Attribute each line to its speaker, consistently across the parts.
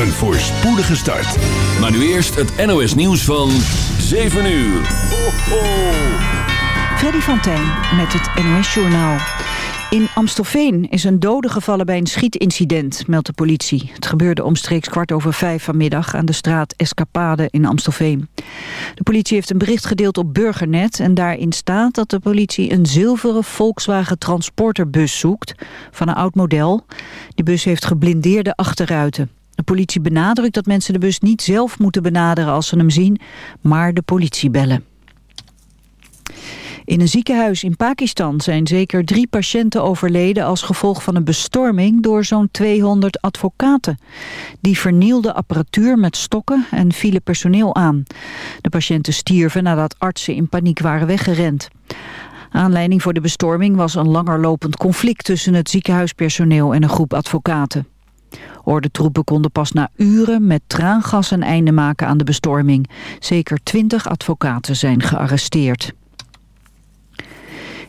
Speaker 1: een voorspoedige start.
Speaker 2: Maar nu eerst het NOS nieuws van 7 uur. Ho, ho.
Speaker 3: Freddy van Tijn met het NOS Journaal. In Amstelveen is een dode gevallen bij een schietincident, meldt de politie. Het gebeurde omstreeks kwart over vijf vanmiddag aan de straat Escapade in Amstelveen. De politie heeft een bericht gedeeld op Burgernet en daarin staat dat de politie een zilveren Volkswagen transporterbus zoekt van een oud model. Die bus heeft geblindeerde achterruiten. De politie benadrukt dat mensen de bus niet zelf moeten benaderen als ze hem zien, maar de politie bellen. In een ziekenhuis in Pakistan zijn zeker drie patiënten overleden als gevolg van een bestorming door zo'n 200 advocaten. Die vernielden apparatuur met stokken en vielen personeel aan. De patiënten stierven nadat artsen in paniek waren weggerend. Aanleiding voor de bestorming was een langerlopend conflict tussen het ziekenhuispersoneel en een groep advocaten. Ordentroepen konden pas na uren met traangas een einde maken aan de bestorming. Zeker twintig advocaten zijn gearresteerd.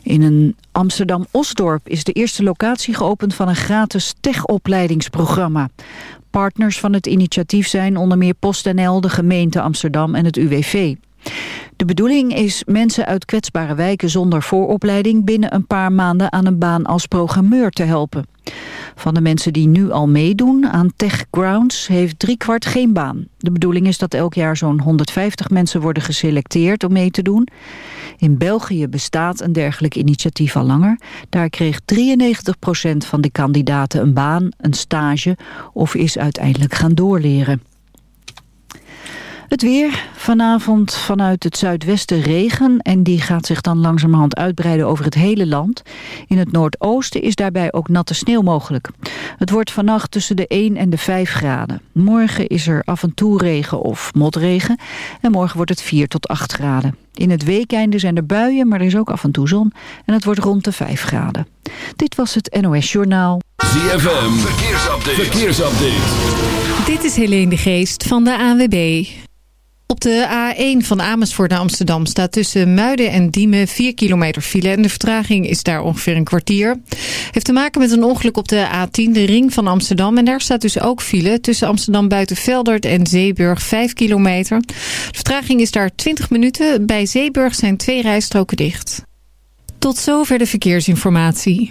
Speaker 3: In een Amsterdam-Osdorp is de eerste locatie geopend van een gratis techopleidingsprogramma. Partners van het initiatief zijn onder meer PostNL, de gemeente Amsterdam en het UWV. De bedoeling is mensen uit kwetsbare wijken zonder vooropleiding binnen een paar maanden aan een baan als programmeur te helpen. Van de mensen die nu al meedoen aan Tech Grounds heeft driekwart geen baan. De bedoeling is dat elk jaar zo'n 150 mensen worden geselecteerd om mee te doen. In België bestaat een dergelijk initiatief al langer. Daar kreeg 93% van de kandidaten een baan, een stage of is uiteindelijk gaan doorleren. Het weer. Vanavond vanuit het zuidwesten regen en die gaat zich dan langzamerhand uitbreiden over het hele land. In het noordoosten is daarbij ook natte sneeuw mogelijk. Het wordt vannacht tussen de 1 en de 5 graden. Morgen is er af en toe regen of motregen en morgen wordt het 4 tot 8 graden. In het weekeinde zijn er buien, maar er is ook af en toe zon en het wordt rond de 5 graden. Dit was het NOS Journaal.
Speaker 2: ZFM, verkeersupdate. verkeersupdate.
Speaker 4: Dit is Helene de Geest van de ANWB. Op de A1 van Amersfoort naar Amsterdam staat tussen Muiden en Diemen 4 kilometer file. En de vertraging is daar ongeveer een kwartier. Heeft te maken met een ongeluk op de A10, de ring van Amsterdam. En daar staat dus ook file tussen Amsterdam Buitenveldert en Zeeburg 5 kilometer. De vertraging is daar 20 minuten. Bij Zeeburg zijn twee rijstroken dicht. Tot zover de verkeersinformatie.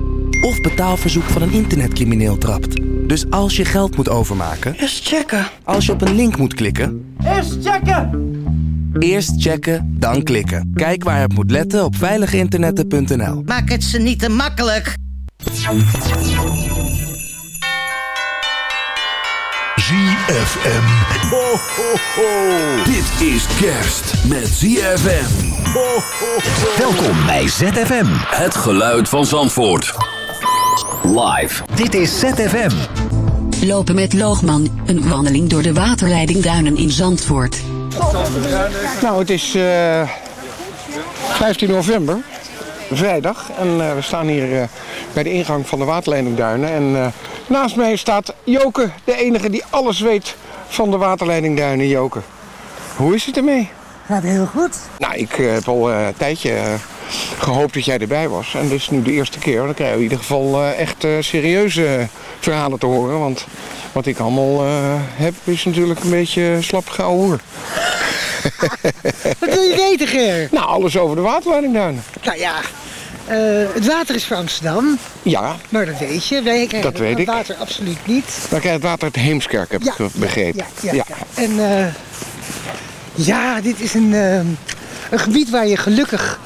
Speaker 5: of betaalverzoek van een internetcrimineel trapt. Dus als je geld moet overmaken,
Speaker 6: Eerst checken.
Speaker 5: als je op een link moet klikken,
Speaker 6: Eerst checken.
Speaker 5: Eerst checken, dan klikken. Kijk waar het moet letten op veiliginternetten.nl.
Speaker 6: Maak het ze niet te makkelijk.
Speaker 1: ZFM. Ho, ho, ho.
Speaker 2: Dit is kerst met ZFM.
Speaker 1: Ho, ho, ho. Welkom bij ZFM.
Speaker 2: Het geluid van Zandvoort. Live.
Speaker 1: Dit is ZFM.
Speaker 7: Lopen met Loogman, een wandeling door de waterleiding Duinen in Zandvoort.
Speaker 8: Nou, het is eh 15 november, vrijdag. En eh, we staan hier eh, bij de ingang van de waterleiding Duinen. En eh, naast mij staat Joke, de enige die alles weet van de waterleiding Duinen. Joke, hoe is het ermee?
Speaker 9: Gaat heel goed.
Speaker 8: Nou, ik heb al eh, een tijdje gehoopt dat jij erbij was. En dit is nu de eerste keer. Dan krijgen we in ieder geval eh, echt eh, serieuze verhalen te horen. Want wat ik allemaal eh, heb is natuurlijk een beetje slap hoer.
Speaker 9: Wat wil je weten, Ger?
Speaker 8: Nou, alles over de waterleiding Duinen.
Speaker 9: Nou ja, het water is voor Amsterdam.
Speaker 8: Ja,
Speaker 9: Maar dat weet je. Wij krijgen
Speaker 8: Dat weet
Speaker 9: het
Speaker 8: ik.
Speaker 9: water absoluut niet.
Speaker 8: dan krijg je het water uit Heemskerk, heb ik
Speaker 9: Ja,
Speaker 8: begrepen.
Speaker 9: Ja, ja, ja. En ja, dit is een, een gebied waar je gelukkig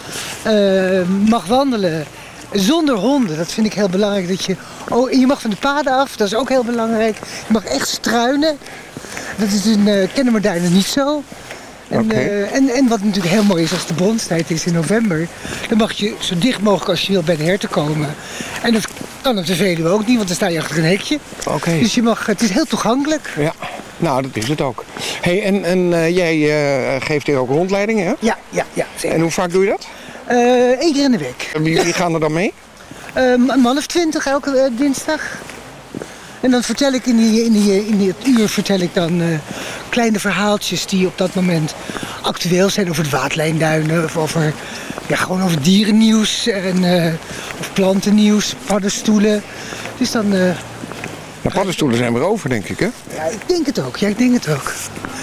Speaker 9: mag wandelen zonder honden. Dat vind ik heel belangrijk. Dat je, oh, je mag van de paden af, dat is ook heel belangrijk. Je mag echt struinen. Dat is in uh, Kennemerduinen niet zo. En, eh, en, en wat natuurlijk heel mooi is als de bronstijd is in november, dan mag je zo dicht mogelijk als je wilt bij de herten komen. En dat kan op de Veluwe ook niet, want dan sta je achter een hekje.
Speaker 8: Oké.
Speaker 9: Dus je mag, het is heel toegankelijk.
Speaker 8: Ja, nou, dat is het ook. hey, en, en eh, jij eh, geeft hier ook rondleidingen, hè?
Speaker 9: Ja, ja, ja.
Speaker 8: En hoe vaak doe je dat?
Speaker 9: Eén keer in de week.
Speaker 8: En wie, wie gaan er dan mee?
Speaker 9: Eh, een man of twintig elke eh, dinsdag. En dan vertel ik in, die, in, die, in het uur vertel ik dan eh, kleine verhaaltjes die op dat moment actueel zijn over de waterlijnduinen of over, ja, gewoon over dierennieuws en, eh, of plantennieuws, paddenstoelen. Dus dan, eh,
Speaker 8: Nou, paddenstoelen zijn weer over, denk ik, hè?
Speaker 9: ja, ik denk het ook. Ja, ik denk het ook.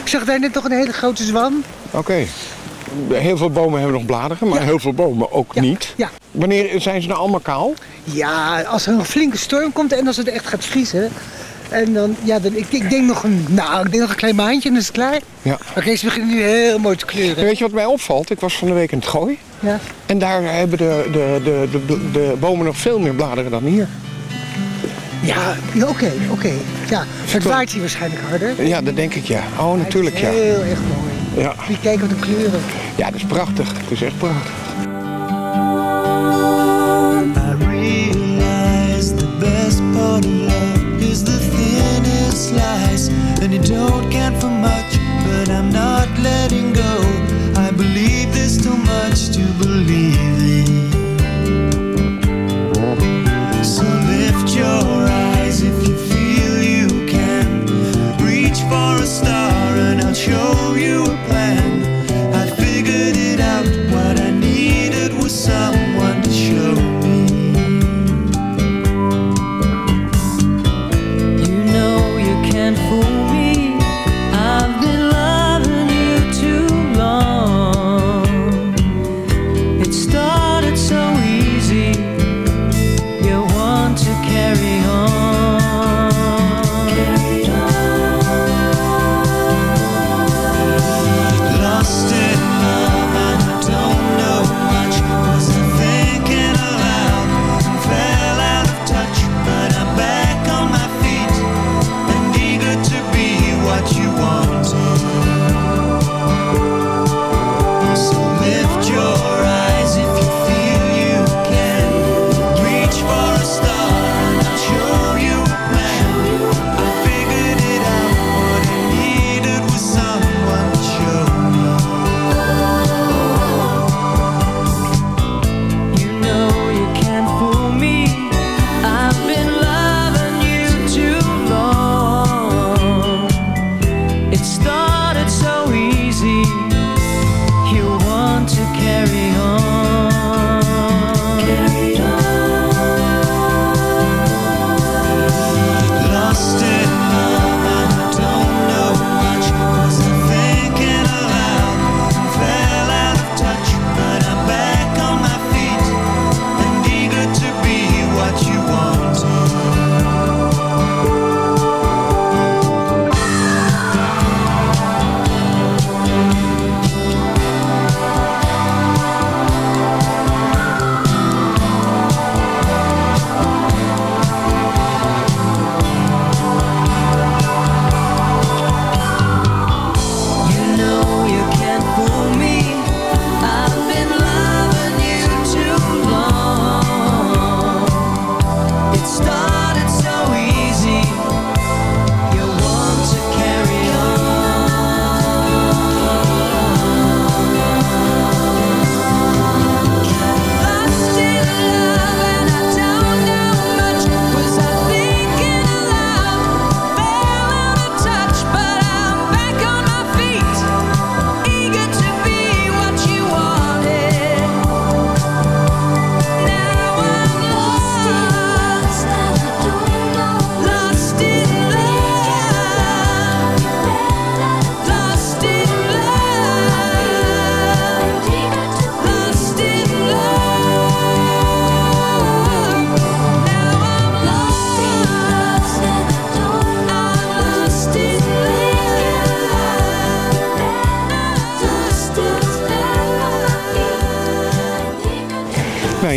Speaker 9: Ik zag daar net nog een hele grote zwan.
Speaker 8: Oké. Heel veel bomen hebben nog bladeren, maar heel veel bomen ook niet.
Speaker 9: Ja.
Speaker 8: Wanneer zijn ze nou allemaal kaal?
Speaker 9: Ja, als er een flinke storm komt en als het echt gaat vriezen. En dan, ja, dan, ik, ik denk nog een, nou, ik denk nog een klein maandje en dan is het klaar.
Speaker 8: Ja.
Speaker 9: Oké, ze beginnen nu heel mooi te kleuren.
Speaker 8: Weet je wat mij opvalt? Ik was van de week in het gooi.
Speaker 9: Ja.
Speaker 8: En daar hebben de, de, de, de, de, bomen nog veel meer bladeren dan hier.
Speaker 9: Ja, ja, oké, oké. Ja, het waait hier waarschijnlijk harder.
Speaker 8: Ja, dat denk ik ja. Oh, natuurlijk ja.
Speaker 9: Heel erg mooi.
Speaker 8: Ja.
Speaker 9: Je kijken wat de kleuren.
Speaker 8: Ja, dat is prachtig. Het is echt prachtig.
Speaker 10: And you don't count for much, but I'm not letting go. I believe there's too much to believe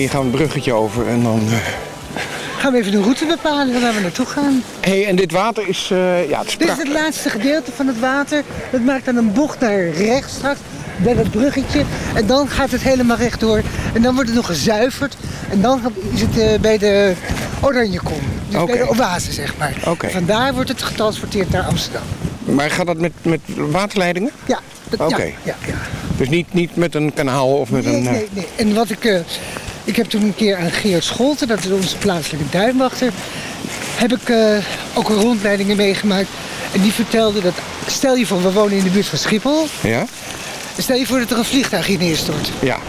Speaker 8: hier gaan we een bruggetje over en dan... eh,
Speaker 9: Gaan we even de route bepalen waar we naartoe gaan.
Speaker 8: hey, en dit water is... eh, ja, het is
Speaker 9: Dit is het laatste gedeelte van het water. Dat maakt dan een bocht naar rechts straks, bij dat bruggetje. En dan gaat het helemaal rechtdoor. En dan wordt het nog gezuiverd. En dan is het eh, bij de Oranjekom. Dus
Speaker 8: Oké.
Speaker 9: bij de oase, zeg maar.
Speaker 8: Oké.
Speaker 9: Vandaar wordt het getransporteerd naar Amsterdam.
Speaker 8: Maar gaat dat met, met waterleidingen?
Speaker 9: Ja. dat-
Speaker 8: Oké.
Speaker 9: Ja, ja, ja.
Speaker 8: Dus niet, niet met een kanaal of met
Speaker 9: Nee,
Speaker 8: een...
Speaker 9: nee, nee. En wat ik... ik heb toen een keer aan Geert Scholten, dat is onze plaatselijke duinwachter... heb ik eh, ook rondleidingen meegemaakt. En die vertelde dat... Stel je voor, we wonen in de buurt van Schiphol.
Speaker 8: Ja?
Speaker 9: Stel je voor dat er een vliegtuig hier neerstort.
Speaker 8: Ja.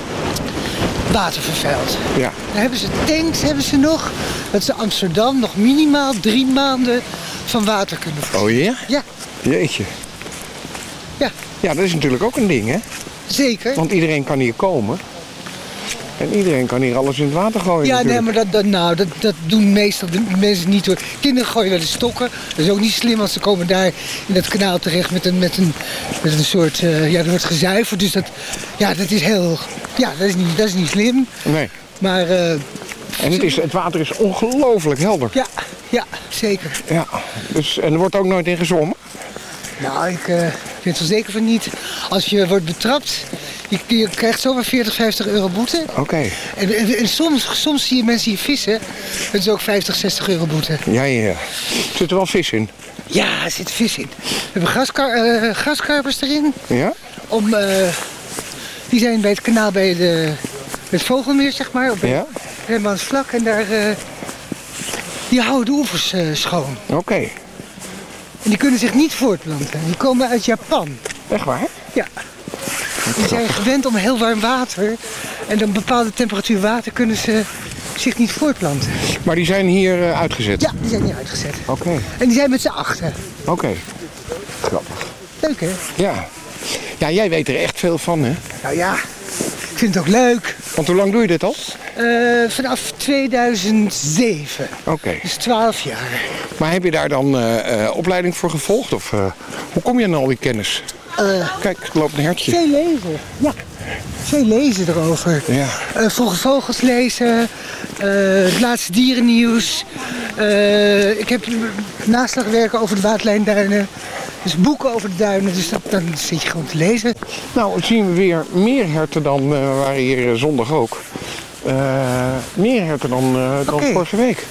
Speaker 9: Water vervuild.
Speaker 8: Ja.
Speaker 9: Dan hebben ze tanks, hebben ze nog. Dat ze Amsterdam nog minimaal drie maanden van water kunnen voorzien.
Speaker 8: Oh ja?
Speaker 9: Ja.
Speaker 8: Jeetje.
Speaker 9: Ja.
Speaker 8: Ja, dat is natuurlijk ook een ding, hè?
Speaker 9: Zeker.
Speaker 8: Want iedereen kan hier komen. En iedereen kan hier alles in het water gooien
Speaker 9: Ja, nee, maar dat, dat, nou, dat, dat doen meestal de mensen niet hoor. Kinderen gooien wel eens stokken. Dat is ook niet slim, want ze komen daar in dat kanaal terecht met een, met een, met een soort... eh, ja, er wordt gezuiverd, dus dat, ja, dat is heel... Ja, dat is niet, dat is niet slim.
Speaker 8: Nee.
Speaker 9: Maar... eh,
Speaker 8: En het, is, het water is ongelooflijk helder.
Speaker 9: Ja, ja, zeker.
Speaker 8: Ja. Dus, en er wordt ook nooit in gezwommen?
Speaker 9: Nou, ik eh, vind er zeker van niet. Als je wordt betrapt, je, je krijgt zomaar 40, 50 euro boete.
Speaker 8: Oké.
Speaker 9: En, en, en soms, soms zie je mensen hier vissen. Dat is ook 50, 60 euro boete.
Speaker 8: Ja, ja. Zit er wel vis in?
Speaker 9: Ja, er zit vis in. We hebben graskar, eh, erin.
Speaker 8: Ja?
Speaker 9: Om, eh, die zijn bij het kanaal bij de, het Vogelmeer, zeg maar. Op
Speaker 8: Ja?
Speaker 9: Vlak. En daar, eh, die houden de oevers schoon.
Speaker 8: Oké.
Speaker 9: En die kunnen zich niet voortplanten. Die komen uit Japan.
Speaker 8: Echt waar?
Speaker 9: Ja. Die zijn gewend om heel warm water. En dan bepaalde temperatuur water kunnen ze zich niet voortplanten.
Speaker 8: Maar die zijn hier eh, uitgezet?
Speaker 9: Ja, die zijn hier uitgezet.
Speaker 8: Oké.
Speaker 9: En die zijn met z'n achter.
Speaker 8: Oké. Grappig.
Speaker 9: Leuk hè?
Speaker 8: Ja. Ja, jij weet er echt veel van, hè?
Speaker 9: Nou ja, ik vind het ook leuk.
Speaker 8: Want hoe lang doe je dit al?
Speaker 9: Eh, vanaf 2007.
Speaker 8: Oké.
Speaker 9: Dus 12 jaar.
Speaker 8: Maar heb je daar dan eh, eh, opleiding voor gevolgd? Of hoe kom je aan al die kennis? Kijk, er loopt een hertje.
Speaker 9: veel lezen. Ja. Veel lezen erover.
Speaker 8: Ja.
Speaker 9: Vroege vogels lezen. het laatste dierennieuws. Ik heb naslagwerken over de waterlijnduinen. Dus boeken over de duinen. Dus dat, dan zit je gewoon te lezen.
Speaker 8: Nou, zien we weer meer herten dan we waren hier zondag ook. Eh, meer herten dan, eh, dan vorige week.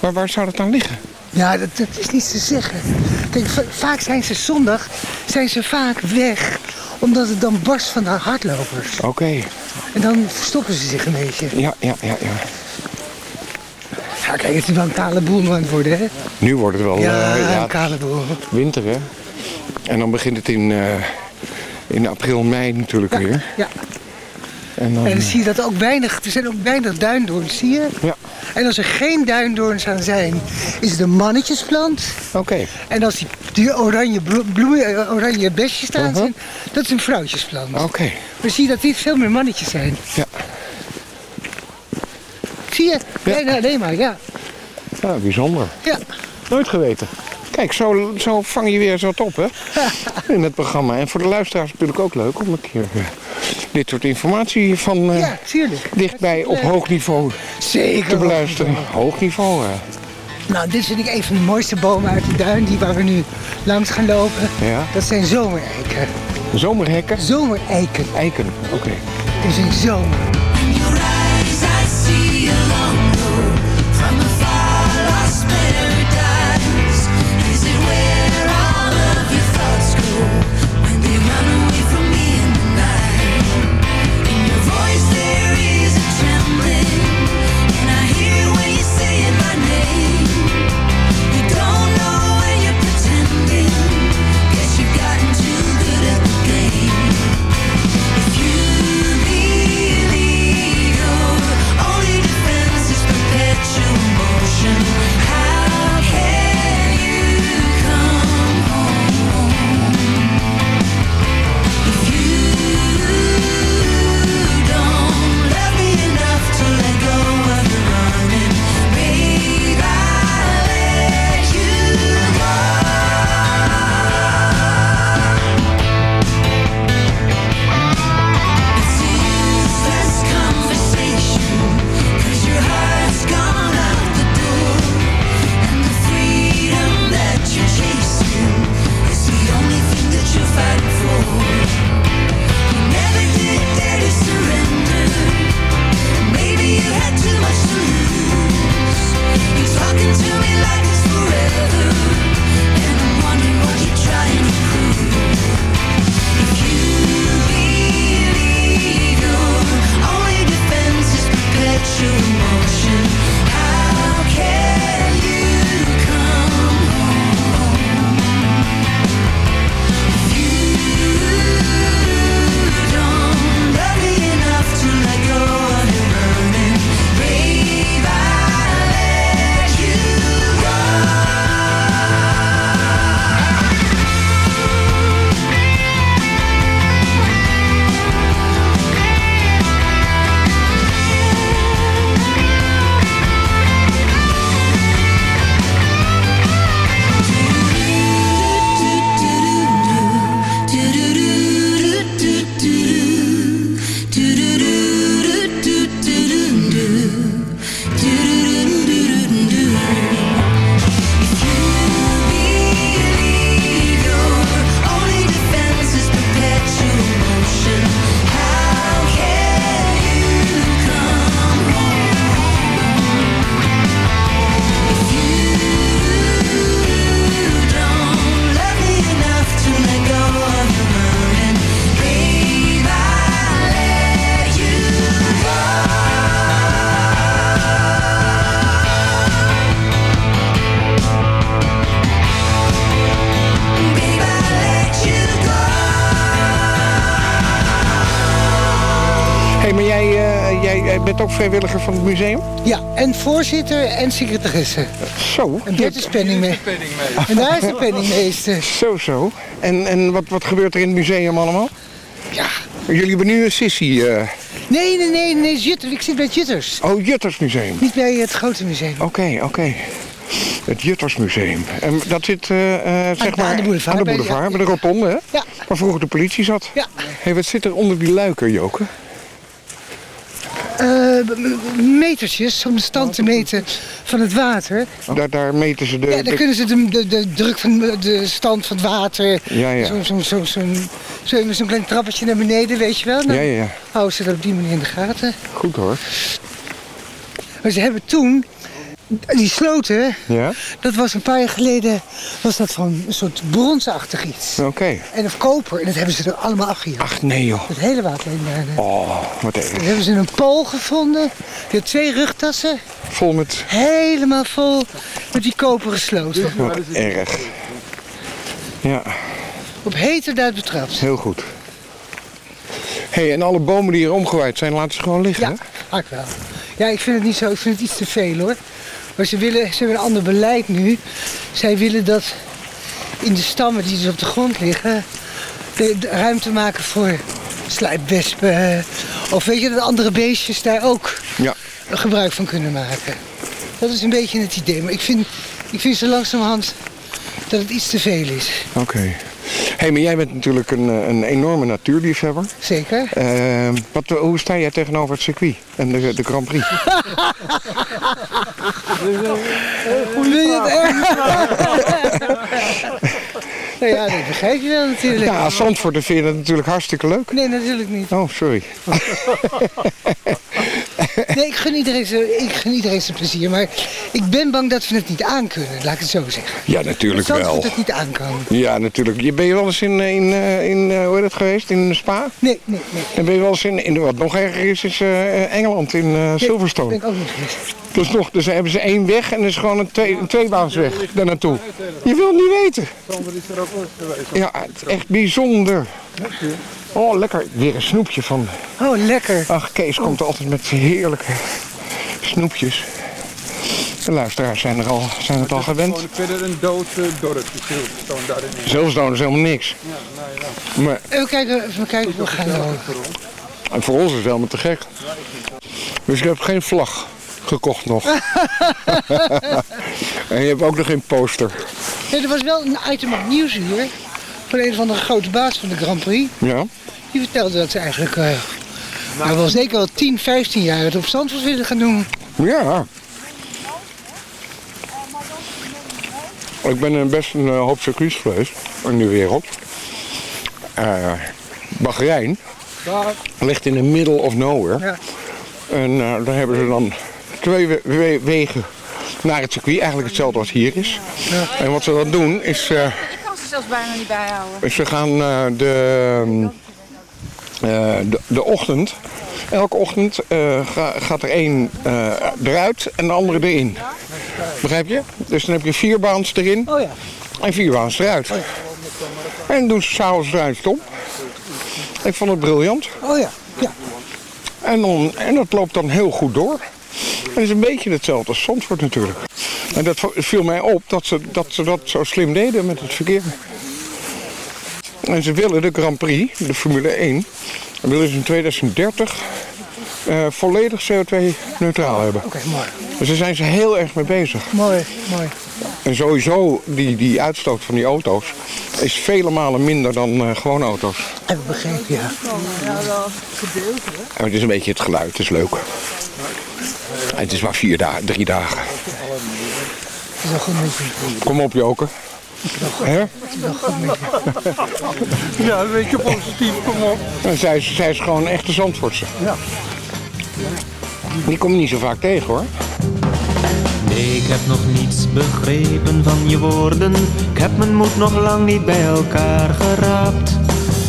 Speaker 8: Maar waar zou dat dan liggen?
Speaker 9: Ja, dat, dat is niet te zeggen. Kijk, vaak zijn ze zondag zijn ze vaak weg. Omdat het dan barst van de hardlopers.
Speaker 8: Oké.
Speaker 9: En dan verstoppen ze zich een beetje.
Speaker 8: Ja, ja, ja, ja.
Speaker 9: Ja, kijk, het is wel een kale boel aan het worden, hè?
Speaker 8: Nu wordt het wel
Speaker 9: ja,
Speaker 8: eh, ja,
Speaker 9: een kale boel.
Speaker 8: winter, hè? En dan begint het in, in april, mei natuurlijk weer.
Speaker 9: Ja.
Speaker 8: En dan,
Speaker 9: En dan zie je dat ook weinig, er zijn ook weinig duindoorns, zie je?
Speaker 8: Ja.
Speaker 9: En als er geen duindoorns aan zijn, is het een mannetjesplant.
Speaker 8: Oké.
Speaker 9: En als die, die oranje, blo- bloeien, eh, oranje besjes staan
Speaker 8: Uh-huh.
Speaker 9: zijn, dat is een vrouwtjesplant.
Speaker 8: Oké.
Speaker 9: Dan zie je dat dit veel meer mannetjes zijn.
Speaker 8: Ja.
Speaker 9: Zie je? Bijna alleen maar, ja.
Speaker 8: Ja, bijzonder.
Speaker 9: Ja.
Speaker 8: Nooit geweten. Kijk, zo, zo vang je weer wat op, hè? In het programma. En voor de luisteraars natuurlijk ook leuk om een keer eh, dit soort informatie van eh,
Speaker 9: Ja,
Speaker 8: dichtbij op
Speaker 9: leuk.
Speaker 8: hoog niveau
Speaker 9: Zeker.
Speaker 8: te beluisteren. Hoog niveau?
Speaker 9: Nou, dit vind ik een van de mooiste bomen uit de duin, die waar we nu langs gaan lopen.
Speaker 8: Ja.
Speaker 9: Dat zijn zomereiken.
Speaker 8: Zomerhekken?
Speaker 9: Zomereiken.
Speaker 8: Eiken, oké.
Speaker 9: Het is een zomer.
Speaker 8: Vrijwilliger van het museum?
Speaker 9: Ja, en voorzitter en secretaresse.
Speaker 8: Zo.
Speaker 9: En Bert is penningme- En daar is de penningmeester.
Speaker 8: Zo, zo. En, en wat, wat gebeurt er in het museum allemaal?
Speaker 9: Ja.
Speaker 8: Jullie hebben nu een sissie. eh,
Speaker 9: Nee, nee, nee, nee, Jutter. Ik zit bij het Jutters.
Speaker 8: Oh, Juttersmuseum.
Speaker 9: Niet bij het grote museum.
Speaker 8: Oké, oké. Het Juttersmuseum. En dat zit eh, eh, zeg
Speaker 9: aan
Speaker 8: maar
Speaker 9: de boulevard,
Speaker 8: aan de
Speaker 9: bij-
Speaker 8: boulevard,
Speaker 9: ja.
Speaker 8: bij de rotonde, hè?
Speaker 9: Ja.
Speaker 8: Waar vroeger de politie zat.
Speaker 9: Ja.
Speaker 8: Hé, wat zit er onder die luiken, Joke?
Speaker 9: Eh, metertjes om de stand te meten van het water.
Speaker 8: Daar, daar meten ze de...
Speaker 9: ja, dan
Speaker 8: de-
Speaker 9: kunnen ze de, de, de druk van de stand van het water.
Speaker 8: Ja, ja.
Speaker 9: Zo'n zo, zo, zo, zo'n klein trappetje naar beneden, weet je wel.
Speaker 8: Ja, ja, ja.
Speaker 9: houden ze dat op die manier in de gaten.
Speaker 8: Goed hoor.
Speaker 9: Maar ze hebben toen, die sloten,
Speaker 8: Ja?
Speaker 9: dat was een paar jaar geleden, was dat van een soort bronsachtig iets.
Speaker 8: Oké.
Speaker 9: En of koper, en dat hebben ze er allemaal afgejaagd.
Speaker 8: Ach, nee joh.
Speaker 9: Het hele waterlijn daar.
Speaker 8: Oh, wat erg.
Speaker 9: Dan hebben ze een pool gevonden. Die had twee rugtassen.
Speaker 8: Vol met...
Speaker 9: Helemaal vol met die koperen sloten.
Speaker 8: Wat erg. Ja,
Speaker 9: Op heterdaad betrapt.
Speaker 8: heel goed. Hé, hey, en alle bomen die hier omgewaaid zijn, laten ze gewoon liggen, hè?
Speaker 9: Ja, ik wel. Ja, ik vind het niet zo. Ik vind het iets te veel hoor. Maar ze willen, ze hebben een ander beleid nu. Zij willen dat in de stammen die dus op de grond liggen, de, de ruimte maken voor slijpwespen. Of weet je, dat andere beestjes daar ook
Speaker 8: Ja.
Speaker 9: gebruik van kunnen maken. Dat is een beetje het idee. Maar ik vind, ik vind zo langzamerhand dat het iets te veel is.
Speaker 8: Oké. Hey, maar jij bent natuurlijk een, eh, een enorme natuurliefhebber.
Speaker 9: Zeker.
Speaker 8: Eh, wat, hoe sta jij tegenover het circuit en de, de Grand Prix?
Speaker 9: Hoe wil je het Nou ja, dat begrijp je wel natuurlijk.
Speaker 8: Ja, Zandvoort vind je dat natuurlijk hartstikke leuk.
Speaker 9: Nee, natuurlijk niet.
Speaker 8: Oh, sorry.
Speaker 9: Nee, ik gun, iedereen zijn, ik gun iedereen zijn plezier. Maar ik ben bang dat we het niet aankunnen, laat ik het zo zeggen.
Speaker 8: Ja, natuurlijk
Speaker 9: Dat
Speaker 8: wel.
Speaker 9: Zandvoort het niet aan kan.
Speaker 8: Ja, natuurlijk. Je, ben je wel eens in, eh, in, eh, in eh, hoe heet het geweest, in Spa?
Speaker 9: Nee, nee, nee.
Speaker 8: En ben je wel eens in, in wat nog erger is, is eh, Engeland, in eh, Silverstone.
Speaker 9: Ben ik ook niet geweest.
Speaker 8: Dus nog, dus hebben ze één weg en er is gewoon een, twee, een tweebaansweg daar naartoe. Je wilt niet weten. Ja, het is echt bijzonder. Oh, lekker. Weer een snoepje van.
Speaker 9: Oh, lekker.
Speaker 8: Ach, Kees komt altijd met heerlijke snoepjes. De luisteraars zijn, er al, zijn het al gewend.
Speaker 11: Gewoon verder een dood eh, dorpje, Silverstone daarin.
Speaker 8: Silverstone is helemaal niks. Maar
Speaker 9: Even kijken, even kijken hoe we gaan lopen.
Speaker 8: en voor ons is het helemaal te gek. Dus ik heb geen vlag gekocht nog. en je hebt ook nog geen poster.
Speaker 9: Nee, er was wel een item op nieuws hier. Van een van de grote baas van de Grand Prix.
Speaker 8: Ja?
Speaker 9: Die vertelde dat ze eigenlijk nou, wel zeker wel 10, 15 jaar het op Zandvoort willen gaan doen.
Speaker 8: Ja. Ik ben best een eh, hoop circuits geweest in de wereld. Eh Bahrein ligt in the middle of nowhere.
Speaker 9: Ja.
Speaker 8: En daar hebben ze dan twee we- we- wegen naar het circuit. Eigenlijk hetzelfde als hier is. En wat ze dan doen is...
Speaker 12: ze zelfs bijna niet bijhouden.
Speaker 8: ze gaan eh, de, eh, de, de ochtend... Elke ochtend eh, ga- gaat er één eh, eruit en de andere erin. Begrijp je? Dus dan heb je vier baans erin
Speaker 9: Oh ja.
Speaker 8: en vier baans eruit. En dan doen ze s'avonds eruit stop. Ik vond het briljant.
Speaker 9: Oh ja. ja.
Speaker 8: En, dan, en dat loopt dan heel goed door. Dat is een beetje hetzelfde als Zandvoort natuurlijk. En dat viel mij op dat ze, dat ze dat zo slim deden met het verkeer. En ze willen de Grand Prix, de Formule 1, willen ze in 2030 eh, volledig CO2-neutraal hebben.
Speaker 9: Oké, mooi.
Speaker 8: Dus daar zijn ze heel erg mee bezig.
Speaker 9: Mooi, mooi.
Speaker 8: En sowieso, die, die uitstoot van die auto's is vele malen minder dan eh gewone auto's.
Speaker 9: Heb ik begrepen, ja.
Speaker 12: Ja, wel gedeelte.
Speaker 8: En het is een beetje het geluid, het is leuk. Het is maar vier dagen, drie dagen. Kom op, Joke. Hè?
Speaker 9: Het is wel goed met je.
Speaker 11: Ja, een beetje positief, kom op.
Speaker 8: En zij, is- zij is gewoon een echte Zandvoortse.
Speaker 11: Ja.
Speaker 8: Die kom je niet zo vaak tegen hoor.
Speaker 13: Nee, ik heb nog niets begrepen van je woorden. Ik heb mijn moed nog lang niet bij elkaar geraapt.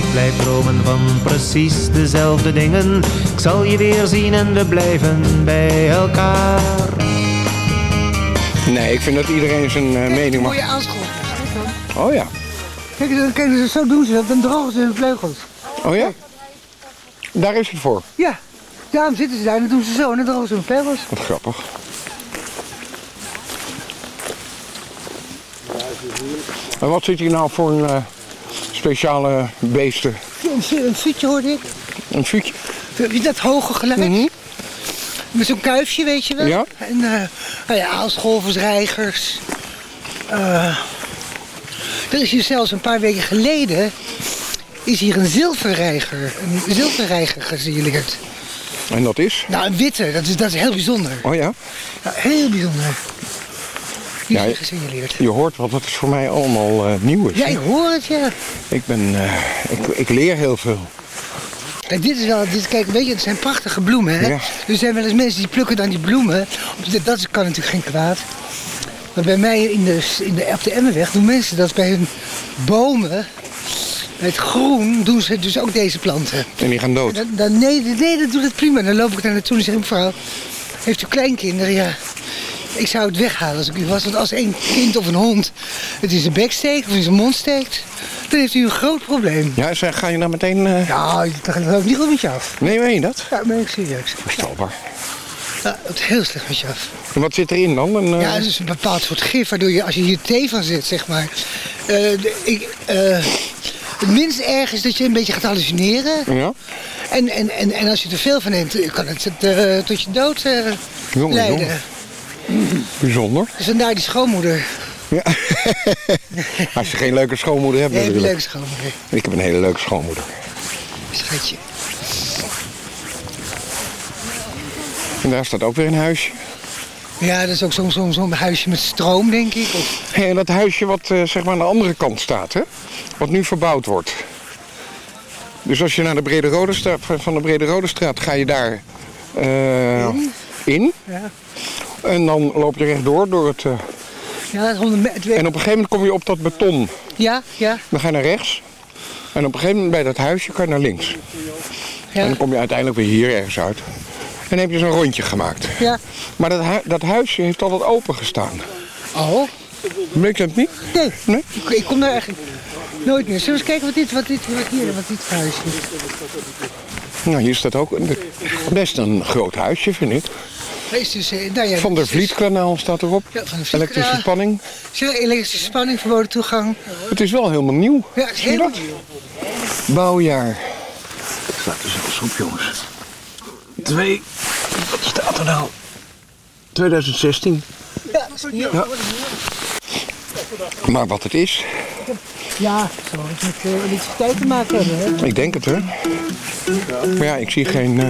Speaker 13: Ik blijf dromen van precies dezelfde dingen. Ik zal je weer zien en we blijven bij elkaar.
Speaker 8: Nee, ik vind dat iedereen zijn eh, mening mag.
Speaker 9: Mooie aanschot.
Speaker 8: Oh ja.
Speaker 9: Kijk, dan, kijk, dus zo doen ze dat, dan drogen ze hun vleugels.
Speaker 8: Oh ja? Daar is het voor.
Speaker 9: Ja, daarom zitten ze daar en dan doen ze zo en dan drogen ze hun vleugels.
Speaker 8: Wat grappig. En wat zit hier nou voor een eh, speciale beesten?
Speaker 9: Een, een fuutje hoorde ik.
Speaker 8: Een vuurtje?
Speaker 9: Dat hoge geluid? Met zo'n kuifje, weet je wel?
Speaker 8: Ja.
Speaker 9: En eh nou ja, aalscholvers, reigers. Eh, er is hier zelfs een paar weken geleden... is hier een zilverreiger, een zilverreiger gesignaleerd.
Speaker 8: En dat is?
Speaker 9: Nou, een witte, dat is, dat is heel bijzonder.
Speaker 8: Oh ja?
Speaker 9: Ja, heel bijzonder.
Speaker 8: Ja, je-
Speaker 9: gesignaleerd.
Speaker 8: Je hoort wat het voor mij allemaal eh, nieuw is.
Speaker 9: Ja, ik hoor het, ja.
Speaker 8: Ik ben, eh, ik, ik leer heel veel.
Speaker 9: Kijk, dit is wel, dit, kijk, weet je, het zijn prachtige bloemen, hè?
Speaker 8: Ja.
Speaker 9: Er zijn wel eens mensen die plukken dan die bloemen. Dat, dat kan natuurlijk geen kwaad. Maar bij mij in de, in de, op de Emmenweg doen mensen dat bij hun bomen, het groen, doen ze dus ook deze planten.
Speaker 8: En die gaan dood.
Speaker 9: Dan, dan, nee, nee, dat doet het prima. Dan loop ik daar naartoe en zeg ik, mevrouw, heeft u kleinkinderen? Ja. Ik zou het weghalen als ik u was. Want als een kind of een hond het in zijn bek steekt of in zijn mond steekt, dan heeft u een groot probleem.
Speaker 8: Ja, zeg, ga je nou meteen... eh,
Speaker 9: Ja, dat loopt niet goed met je af.
Speaker 8: Nee, meen je dat?
Speaker 9: Ja, ben ik serieus.
Speaker 8: Verstelbaar.
Speaker 9: Ja, het heel slecht met je af.
Speaker 8: En wat zit erin dan? Een, eh,
Speaker 9: Ja, het is een bepaald soort gif waardoor je, als je hier thee van zet, zeg maar. eh, ik, het minst erg is dat je een beetje gaat hallucineren.
Speaker 8: Ja?
Speaker 9: En, en, en, en als je er veel van neemt, kan het tot je dood
Speaker 8: Jongen,
Speaker 9: leiden.
Speaker 8: jongen. Bijzonder.
Speaker 9: Dus vandaar die schoonmoeder.
Speaker 8: Ja. Als je geen leuke schoonmoeder hebt
Speaker 9: een
Speaker 8: natuurlijk.
Speaker 9: leuke schoonmoeder.
Speaker 8: Ik heb een hele leuke schoonmoeder.
Speaker 9: Schatje.
Speaker 8: En daar staat ook weer een huisje.
Speaker 9: Ja, dat is ook zo'n zo'n zo'n huisje met stroom, denk ik. Of,
Speaker 8: en dat huisje wat eh, zeg maar aan de andere kant staat, hè? Wat nu verbouwd wordt. Dus als je naar de Brede Rode straat, van de Brede Rode straat ga je daar eh, in.
Speaker 9: Ja.
Speaker 8: En dan loop je rechtdoor door het... eh,
Speaker 9: Ja, we-
Speaker 8: en op een gegeven moment kom je op dat beton.
Speaker 9: ja, ja.
Speaker 8: Dan ga je naar rechts. En op een gegeven moment bij dat huisje kan je naar links.
Speaker 9: Ja.
Speaker 8: En dan kom je uiteindelijk weer hier ergens uit. En dan heb je zo'n rondje gemaakt.
Speaker 9: Ja.
Speaker 8: Maar dat, hu- dat huisje heeft altijd open gestaan.
Speaker 9: Oh.
Speaker 8: Weet je dat niet?
Speaker 9: Nee.
Speaker 8: Nee?
Speaker 9: Ik, ik kom daar eigenlijk nooit meer. Zullen we eens kijken wat dit, wat dit, wat hier, wat dit huisje is?
Speaker 8: Nou, hier staat ook een- best een groot huisje, vind ik.
Speaker 9: Is dus, eh, nou ja,
Speaker 8: Van der Vlietkanaal staat erop.
Speaker 9: Ja, van de Vlietkanaal.
Speaker 8: Elektrische spanning.
Speaker 9: Je, elektrische spanning, verboden toegang.
Speaker 8: Het is wel helemaal nieuw.
Speaker 9: Ja, het is helemaal nieuw.
Speaker 8: Bouwjaar. Het staat er zelfs op, jongens. Twee. Wat staat er nou? 2016.
Speaker 9: Ja, dat is nieuw.
Speaker 8: Ja. Maar wat het is,
Speaker 9: Ja, zal het met eh, elektriciteit te maken hebben, hè?
Speaker 8: ik denk het hoor. Maar ja, ik zie geen, eh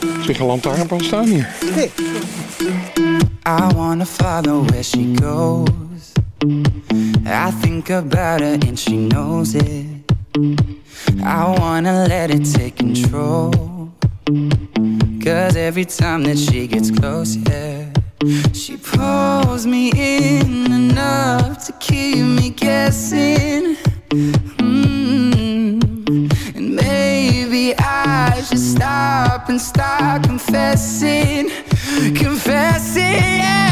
Speaker 8: ik zie geen lantaarnpaal staan hier.
Speaker 9: Nee.
Speaker 14: I wanna follow where she goes. I think about her and she knows it. I wanna let it take control. Cause every time that she gets close, yeah, she pulls me in enough to keep me guessing. Mm. And maybe I should stop and start confessing, confessing. Yeah.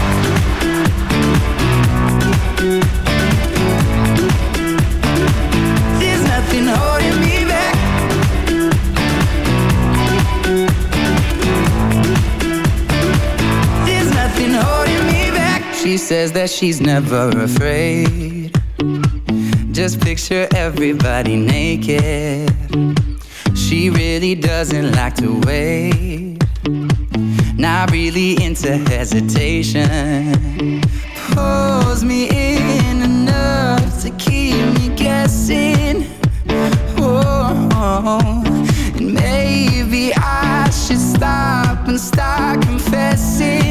Speaker 14: She's never afraid. Just picture everybody naked. She really doesn't like to wait. Not really into hesitation. Pulls me in enough to keep me guessing. Oh, and maybe I should stop and start confessing, confessing.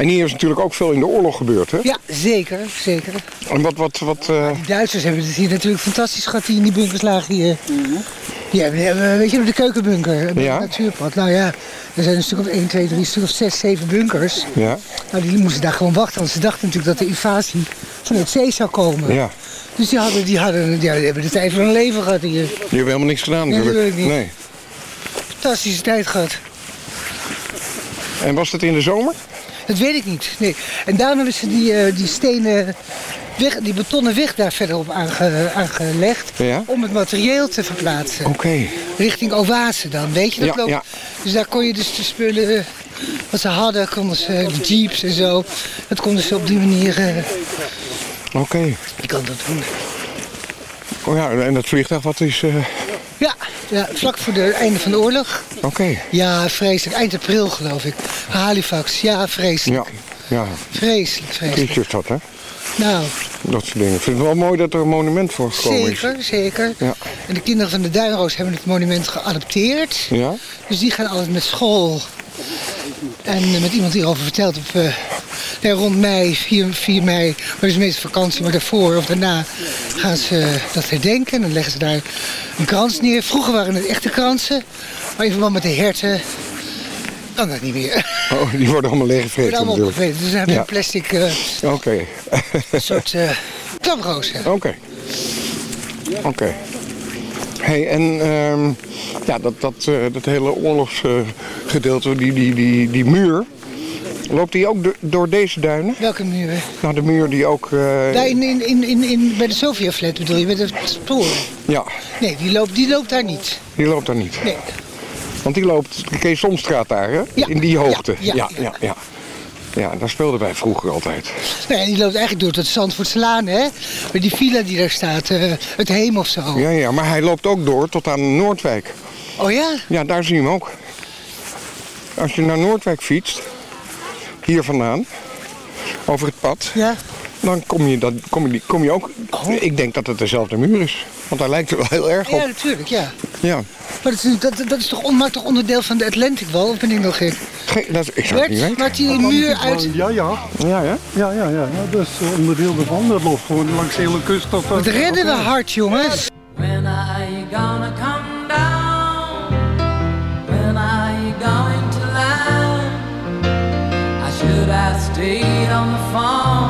Speaker 8: En hier is natuurlijk ook veel in de oorlog gebeurd, hè?
Speaker 9: Ja, zeker, zeker.
Speaker 8: En wat, wat, wat... eh,
Speaker 9: De Duitsers hebben het hier natuurlijk fantastisch gehad, die in die bunkers lagen hier. Hebben, weet je, de keukenbunker, het
Speaker 8: Ja.
Speaker 9: natuurpad. Nou ja, er zijn een stuk of 1, 2, 3, stuk of 6, 7 bunkers.
Speaker 8: Ja.
Speaker 9: Nou, die moesten daar gewoon wachten, want ze dachten natuurlijk dat de invasie vanuit zee zou komen.
Speaker 8: Ja.
Speaker 9: Dus die, hadden, die, hadden, ja, die hebben de tijd van hun leven gehad hier.
Speaker 8: Die hebben helemaal niks gedaan
Speaker 9: Nee,
Speaker 8: natuurlijk.
Speaker 9: natuurlijk niet.
Speaker 8: Nee.
Speaker 9: Fantastische tijd gehad.
Speaker 8: En was dat in de zomer?
Speaker 9: Dat weet ik niet. Nee. En daarom hebben ze die, eh, die stenen, weg, die betonnen weg daar verderop aange, aangelegd.
Speaker 8: Ja?
Speaker 9: Om het materieel te verplaatsen.
Speaker 8: Oké.
Speaker 9: Richting Oase dan, weet je dat
Speaker 8: Ja, ja.
Speaker 9: Dus daar kon je dus de spullen eh, wat ze hadden, konden ze, jeeps en zo. Dat konden ze op die manier, eh
Speaker 8: Oké.
Speaker 9: je kan dat doen.
Speaker 8: Oh ja, en dat vliegtuig, wat is...
Speaker 9: Ja, vlak voor het einde van de oorlog.
Speaker 8: Oké.
Speaker 9: Ja, vreselijk. Eind april geloof ik. Halifax, ja, vreselijk.
Speaker 8: Ja. Ja.
Speaker 9: Vreselijk, vreselijk.
Speaker 8: Is dat, hè?
Speaker 9: Nou,
Speaker 8: Dat soort dingen. Ik vind het wel mooi dat er een monument voor gekomen is.
Speaker 9: zeker, zeker.
Speaker 8: Ja.
Speaker 9: En de kinderen van de Duinroos hebben het monument geadopteerd.
Speaker 8: Ja?
Speaker 9: Dus die gaan altijd met school. En eh, met iemand die erover vertelt op eh, nee, rond mei, 4, 4 mei, maar is meestal vakantie, maar daarvoor of daarna gaan ze dat herdenken. En dan leggen ze daar een krans neer. Vroeger waren het echte kransen, maar in verband met de herten kan dat niet meer.
Speaker 8: Oh, die worden allemaal
Speaker 9: Die
Speaker 8: leeggevreten
Speaker 9: worden allemaal opgegeten. Dus dan hebben we
Speaker 8: Ja.
Speaker 9: een plastic eh, soort eh hè.
Speaker 8: Oké. Oké. Hey, en ehm, ja, dat, dat, eh, dat hele oorlogsgedeelte, die, die, die, die muur, loopt die ook do- door deze duinen?
Speaker 9: Welke muur?
Speaker 8: Nou, de muur die ook...
Speaker 9: Daar in, in, in, in, in, bij de Sofia-flat bedoel je, bij het spoor?
Speaker 8: Ja,
Speaker 9: Nee, die loopt, die loopt daar niet.
Speaker 8: die loopt daar niet.
Speaker 9: Nee.
Speaker 8: Want die loopt de Kees Somstraat daar, hè?
Speaker 9: Ja.
Speaker 8: In die hoogte.
Speaker 9: Ja, ja,
Speaker 8: ja, ja. Ja, daar speelden wij vroeger altijd.
Speaker 9: Nee, die loopt eigenlijk door tot Zandvoortslaan, hè? Bij die villa die daar staat, eh, het Heem of zo.
Speaker 8: Ja, ja, maar hij loopt ook door tot aan Noordwijk.
Speaker 9: Oh ja?
Speaker 8: Ja, daar zie je hem ook. Als je naar Noordwijk fietst, hier vandaan, over het pad,
Speaker 9: ja.
Speaker 8: Dan kom je, dat, kom, je, die- kom je ook... Ik denk dat het dezelfde muur is. Want daar lijkt het wel heel erg
Speaker 9: Ja,
Speaker 8: op.
Speaker 9: natuurlijk, ja.
Speaker 8: Ja.
Speaker 9: Maar dat is, dat, dat is toch, on- maakt toch onderdeel van de Atlantic Wall, of ben ik nog gek?
Speaker 8: Geen, dat, ik zou het niet
Speaker 9: maakt die muur uit...
Speaker 11: Ja, ja.
Speaker 8: Ja, ja?
Speaker 11: Ja, ja, ja. Dat is onderdeel ervan. Dat loopt gewoon langs de hele kust. Of,
Speaker 9: Wat redden we hard, jongens.
Speaker 15: When are you gonna come down? When are you going to land? I should have stayed on the phone.